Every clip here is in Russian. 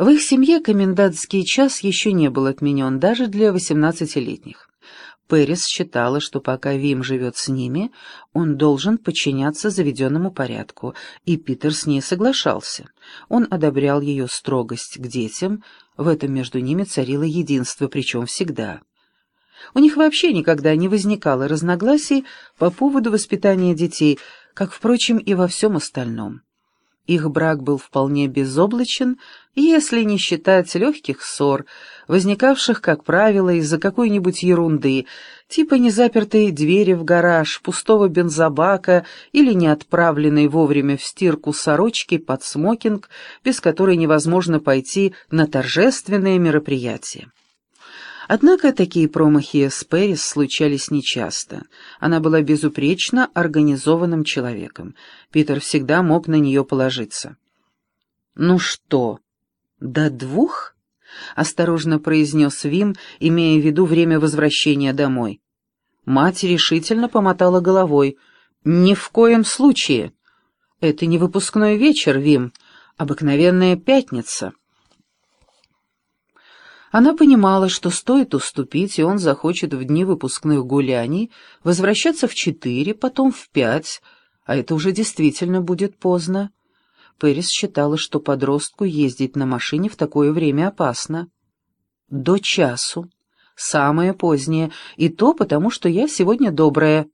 В их семье комендантский час еще не был отменен даже для восемнадцатилетних. Пэрис считала, что пока Вим живет с ними, он должен подчиняться заведенному порядку, и Питер с ней соглашался. Он одобрял ее строгость к детям, в этом между ними царило единство, причем всегда. У них вообще никогда не возникало разногласий по поводу воспитания детей, как, впрочем, и во всем остальном. Их брак был вполне безоблачен, если не считать легких ссор, возникавших, как правило, из-за какой-нибудь ерунды, типа незапертой двери в гараж, пустого бензобака или неотправленной вовремя в стирку сорочки под смокинг, без которой невозможно пойти на торжественное мероприятие. Однако такие промахи с Пэрис случались нечасто. Она была безупречно организованным человеком. Питер всегда мог на нее положиться. «Ну что, до двух?» — осторожно произнес Вим, имея в виду время возвращения домой. Мать решительно помотала головой. «Ни в коем случае. Это не выпускной вечер, Вим, обыкновенная пятница». Она понимала, что стоит уступить, и он захочет в дни выпускных гуляний возвращаться в четыре, потом в пять, а это уже действительно будет поздно. Пэрис считала, что подростку ездить на машине в такое время опасно. До часу. Самое позднее. И то потому, что я сегодня добрая.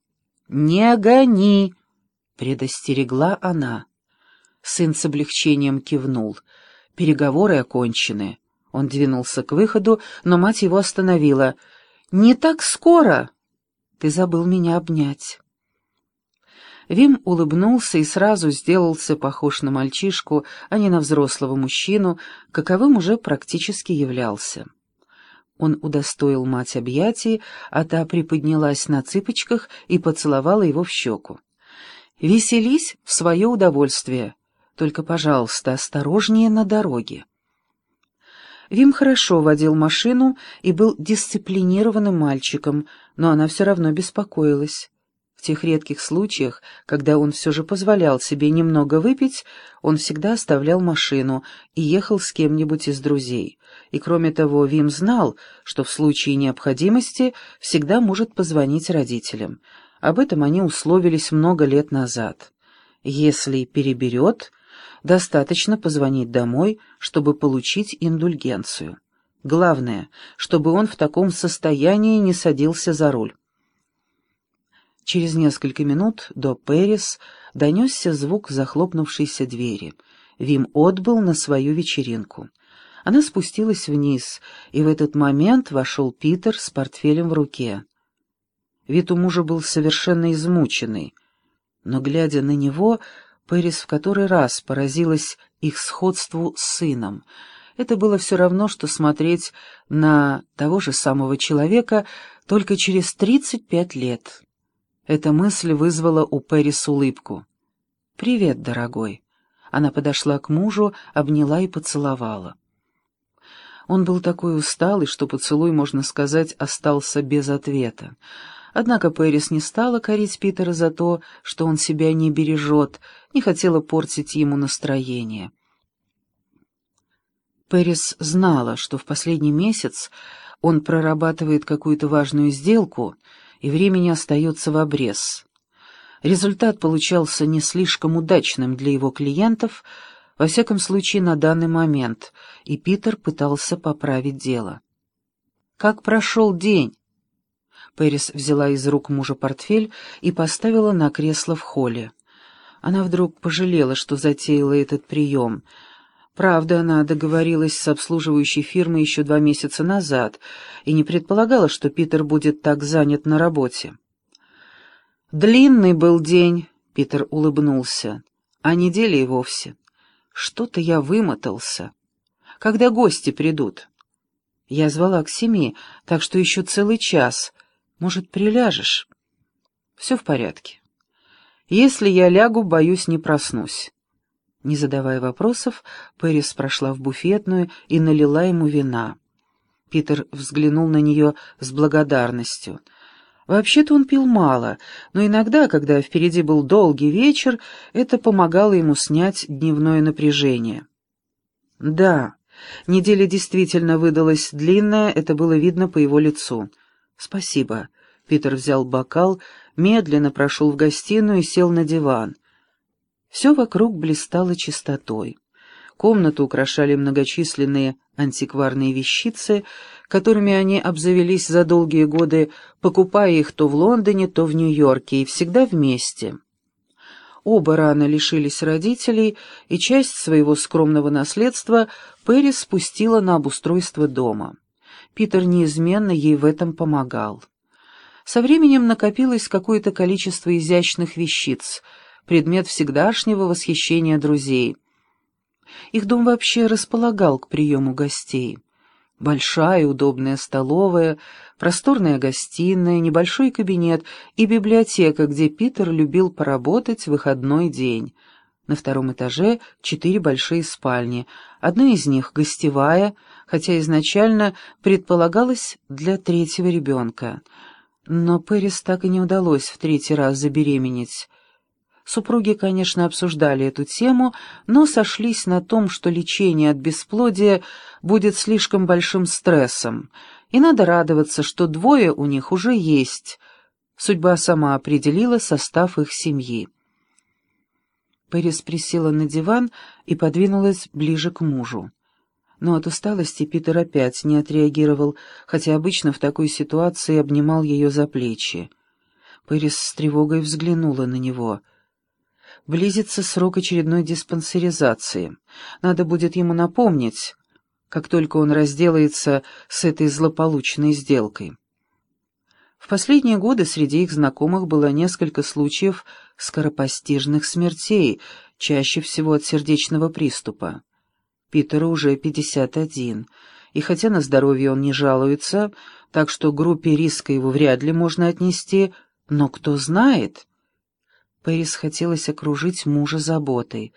«Не гони!» — предостерегла она. Сын с облегчением кивнул. Переговоры окончены. Он двинулся к выходу, но мать его остановила. «Не так скоро!» «Ты забыл меня обнять». Вим улыбнулся и сразу сделался похож на мальчишку, а не на взрослого мужчину, каковым уже практически являлся. Он удостоил мать объятий, а та приподнялась на цыпочках и поцеловала его в щеку. «Веселись в свое удовольствие, только, пожалуйста, осторожнее на дороге». Вим хорошо водил машину и был дисциплинированным мальчиком, но она все равно беспокоилась. В тех редких случаях, когда он все же позволял себе немного выпить, он всегда оставлял машину и ехал с кем-нибудь из друзей. И кроме того, Вим знал, что в случае необходимости всегда может позвонить родителям. Об этом они условились много лет назад. Если переберет, Достаточно позвонить домой, чтобы получить индульгенцию. Главное, чтобы он в таком состоянии не садился за руль. Через несколько минут до Пэрис донесся звук захлопнувшейся двери. Вим отбыл на свою вечеринку. Она спустилась вниз, и в этот момент вошел Питер с портфелем в руке. Вид у мужа был совершенно измученный, но, глядя на него, Пэрис в который раз поразилась их сходству с сыном. Это было все равно, что смотреть на того же самого человека только через тридцать пять лет. Эта мысль вызвала у Пэрис улыбку. «Привет, дорогой». Она подошла к мужу, обняла и поцеловала. Он был такой усталый, что поцелуй, можно сказать, остался без ответа. Однако Пэрис не стала корить Питера за то, что он себя не бережет, не хотела портить ему настроение. Пэрис знала, что в последний месяц он прорабатывает какую-то важную сделку, и времени остается в обрез. Результат получался не слишком удачным для его клиентов, во всяком случае на данный момент, и Питер пытался поправить дело. «Как прошел день?» Пэрис взяла из рук мужа портфель и поставила на кресло в холле. Она вдруг пожалела, что затеяла этот прием. Правда, она договорилась с обслуживающей фирмой еще два месяца назад и не предполагала, что Питер будет так занят на работе. «Длинный был день», — Питер улыбнулся, — «а недели и вовсе. Что-то я вымотался. Когда гости придут?» Я звала к семи, так что еще целый час — может, приляжешь? Все в порядке. Если я лягу, боюсь, не проснусь. Не задавая вопросов, Пэрис прошла в буфетную и налила ему вина. Питер взглянул на нее с благодарностью. Вообще-то он пил мало, но иногда, когда впереди был долгий вечер, это помогало ему снять дневное напряжение. «Да, Неделя действительно выдалась длинная, это было видно по его лицу. «Спасибо». Питер взял бокал, медленно прошел в гостиную и сел на диван. Все вокруг блистало чистотой. Комнату украшали многочисленные антикварные вещицы, которыми они обзавелись за долгие годы, покупая их то в Лондоне, то в Нью-Йорке, и всегда вместе. Оба рано лишились родителей, и часть своего скромного наследства Пэрис спустила на обустройство дома. Питер неизменно ей в этом помогал. Со временем накопилось какое-то количество изящных вещиц, предмет всегдашнего восхищения друзей — их дом вообще располагал к приему гостей. Большая удобная столовая, просторная гостиная, небольшой кабинет и библиотека, где Питер любил поработать в выходной день. На втором этаже четыре большие спальни, одна из них гостевая, хотя изначально предполагалась для третьего ребенка. Но Пэрис так и не удалось в третий раз забеременеть. Супруги, конечно, обсуждали эту тему, но сошлись на том, что лечение от бесплодия будет слишком большим стрессом, и надо радоваться, что двое у них уже есть. Судьба сама определила состав их семьи. Пэрис присела на диван и подвинулась ближе к мужу. Но от усталости Питер опять не отреагировал, хотя обычно в такой ситуации обнимал ее за плечи. Пэрис с тревогой взглянула на него — Близится срок очередной диспансеризации. Надо будет ему напомнить, как только он разделается с этой злополучной сделкой. В последние годы среди их знакомых было несколько случаев скоропостижных смертей, чаще всего от сердечного приступа. Питеру уже 51, и хотя на здоровье он не жалуется, так что группе риска его вряд ли можно отнести, но кто знает... Пэрис хотелось окружить мужа заботой.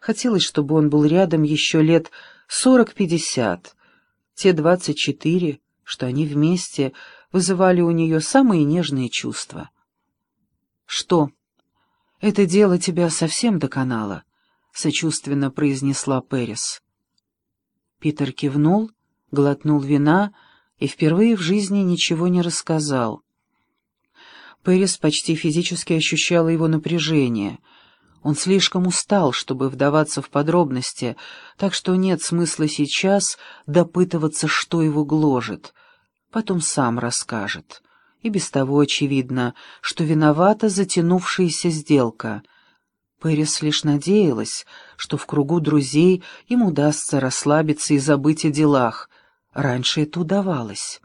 Хотелось, чтобы он был рядом еще лет сорок-пятьдесят. Те двадцать четыре, что они вместе, вызывали у нее самые нежные чувства. «Что? Это дело тебя совсем доконало?» — сочувственно произнесла Пэрис. Питер кивнул, глотнул вина и впервые в жизни ничего не рассказал. Пэрис почти физически ощущала его напряжение. Он слишком устал, чтобы вдаваться в подробности, так что нет смысла сейчас допытываться, что его гложет. Потом сам расскажет. И без того очевидно, что виновата затянувшаяся сделка. Пэрис лишь надеялась, что в кругу друзей им удастся расслабиться и забыть о делах. Раньше это удавалось.